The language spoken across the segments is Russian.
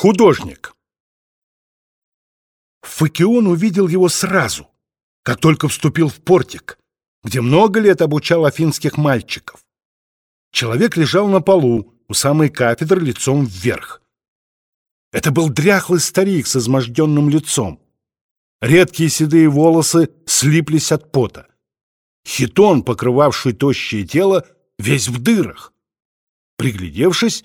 Художник. Факион увидел его сразу, как только вступил в портик, где много лет обучал афинских мальчиков. Человек лежал на полу у самой кафедры лицом вверх. Это был дряхлый старик с изможденным лицом. Редкие седые волосы слиплись от пота. Хитон, покрывавший тощее тело, весь в дырах. Приглядевшись,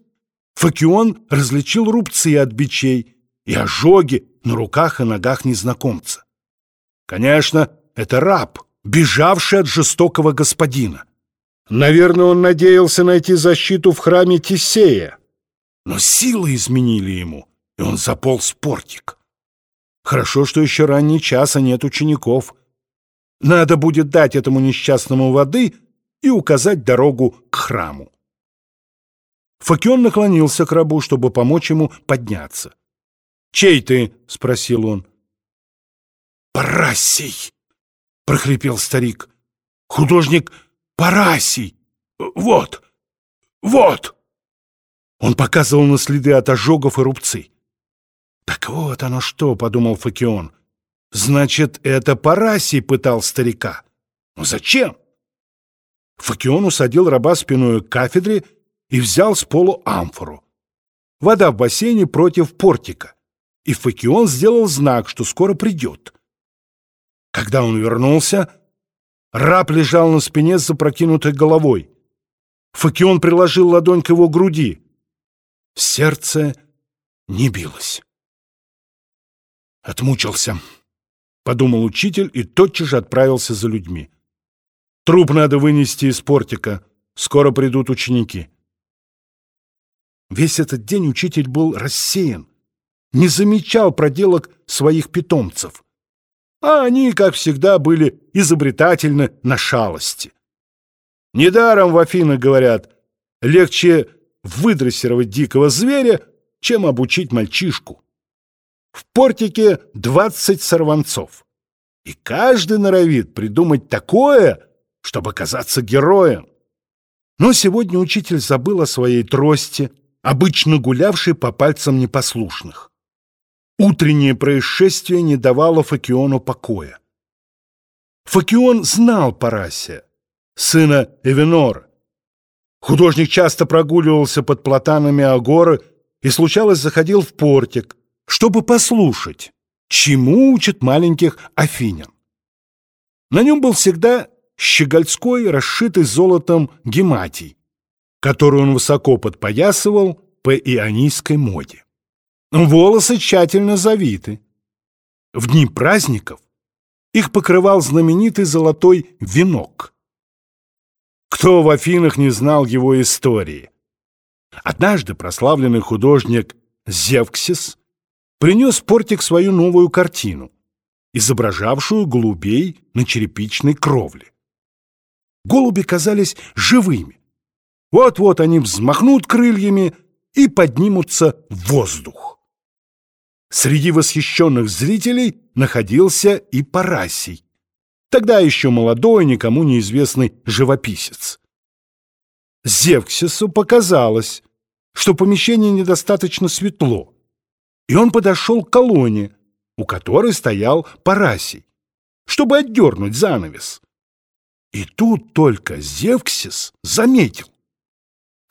Факион различил рубцы от бичей и ожоги на руках и ногах незнакомца. Конечно, это раб, бежавший от жестокого господина. Наверное, он надеялся найти защиту в храме Тисея. Но силы изменили ему, и он заполз портик. Хорошо, что еще ранний час, а нет учеников. Надо будет дать этому несчастному воды и указать дорогу к храму. Факион наклонился к рабу, чтобы помочь ему подняться. «Чей ты?» — спросил он. «Парасий!» — прохрипел старик. «Художник Парасий! Вот! Вот!» Он показывал на следы от ожогов и рубцы. «Так вот оно что!» — подумал Факион. «Значит, это Парасий пытал старика. Но зачем?» Факион усадил раба спиной к кафедре и взял с полу амфору. Вода в бассейне против портика, и Факион сделал знак, что скоро придет. Когда он вернулся, раб лежал на спине с запрокинутой головой. Факион приложил ладонь к его груди. Сердце не билось. «Отмучился», — подумал учитель и тотчас же отправился за людьми. «Труп надо вынести из портика, скоро придут ученики». Весь этот день учитель был рассеян, не замечал проделок своих питомцев. А они, как всегда, были изобретательны на шалости. Недаром в Афинах говорят, легче выдрессировать дикого зверя, чем обучить мальчишку. В портике двадцать сорванцов, и каждый норовит придумать такое, чтобы казаться героем. Но сегодня учитель забыл о своей трости, обычно гулявший по пальцам непослушных. Утреннее происшествие не давало Факиону покоя. Факион знал Парасия, сына Эвенора. Художник часто прогуливался под платанами Агоры и, случалось, заходил в портик, чтобы послушать, чему учат маленьких афинян. На нем был всегда щегольской, расшитый золотом гематий, которую он высоко подпоясывал по ионийской моде. Волосы тщательно завиты. В дни праздников их покрывал знаменитый золотой венок. Кто в Афинах не знал его истории? Однажды прославленный художник Зевксис принес портик свою новую картину, изображавшую голубей на черепичной кровле. Голуби казались живыми, вот-вот они взмахнут крыльями и поднимутся в воздух. Среди восхищенных зрителей находился и Парасий, тогда еще молодой, никому неизвестный живописец. Зевксису показалось, что помещение недостаточно светло, и он подошел к колонне, у которой стоял Парасий, чтобы отдернуть занавес. И тут только Зевксис заметил,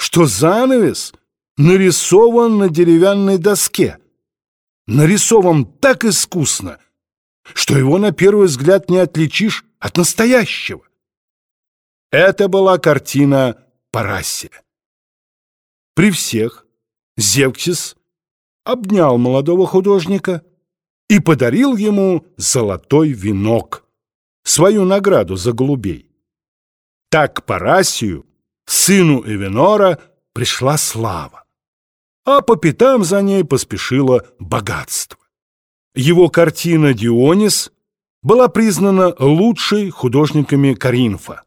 что занавес нарисован на деревянной доске. Нарисован так искусно, что его на первый взгляд не отличишь от настоящего. Это была картина Парасия. При всех Зевксис обнял молодого художника и подарил ему золотой венок, свою награду за голубей. Так Парасию сыну Эвенора пришла слава, а по пятам за ней поспешило богатство. Его картина «Дионис» была признана лучшей художниками Каринфа.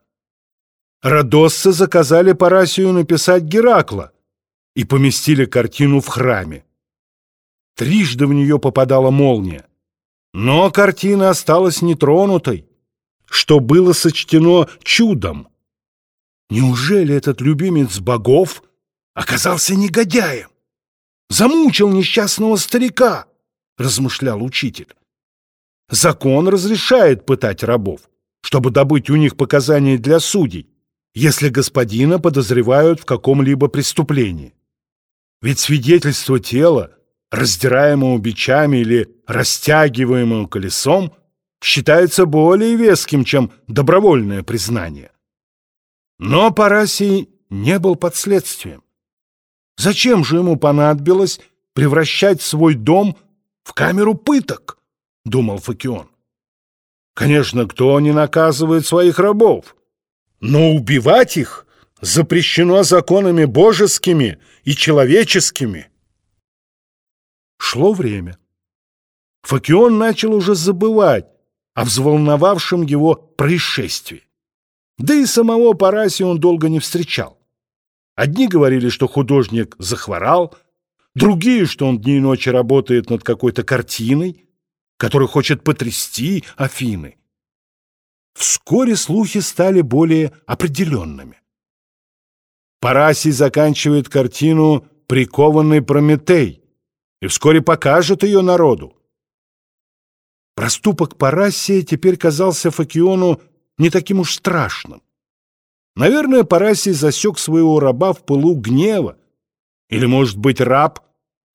Родосцы заказали Парасию написать Геракла и поместили картину в храме. Трижды в нее попадала молния, но картина осталась нетронутой, что было сочтено чудом. Неужели этот любимец богов оказался негодяем? замучил несчастного старика, размышлял учитель. Закон разрешает пытать рабов, чтобы добыть у них показания для судей, если господина подозревают в каком-либо преступлении. Ведь свидетельство тела, раздираемого бичами или растягиваемого колесом, считается более веским, чем добровольное признание. Но Парасий не был под следствием. Зачем же ему понадобилось превращать свой дом в камеру пыток? Думал Факион. Конечно, кто не наказывает своих рабов? Но убивать их запрещено законами божескими и человеческими. Шло время. Факион начал уже забывать о взволновавшем его происшествии. Да и самого Параси он долго не встречал. Одни говорили, что художник захворал, другие, что он дни и ночи работает над какой-то картиной, которая хочет потрясти Афины. Вскоре слухи стали более определенными. Парасий заканчивает картину «Прикованный Прометей» и вскоре покажет ее народу. Проступок Парасия теперь казался Факиону не таким уж страшным. Наверное, Парасий засек своего раба в пылу гнева. Или, может быть, раб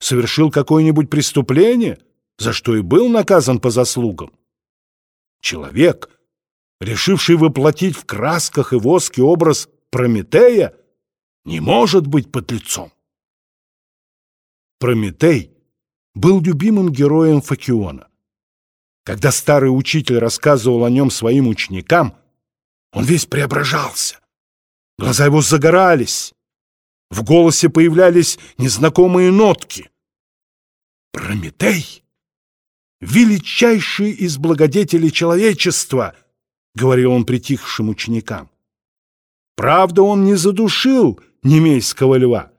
совершил какое-нибудь преступление, за что и был наказан по заслугам. Человек, решивший воплотить в красках и воске образ Прометея, не может быть под лицом. Прометей был любимым героем Факиона. Когда старый учитель рассказывал о нем своим ученикам, он весь преображался. Глаза его загорались. В голосе появлялись незнакомые нотки. «Прометей — величайший из благодетелей человечества!» — говорил он притихшим ученикам. Правда, он не задушил немейского льва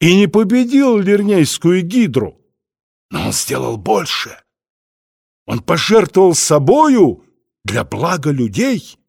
и не победил лирнейскую гидру, но он сделал больше. Он пожертвовал собою для блага людей —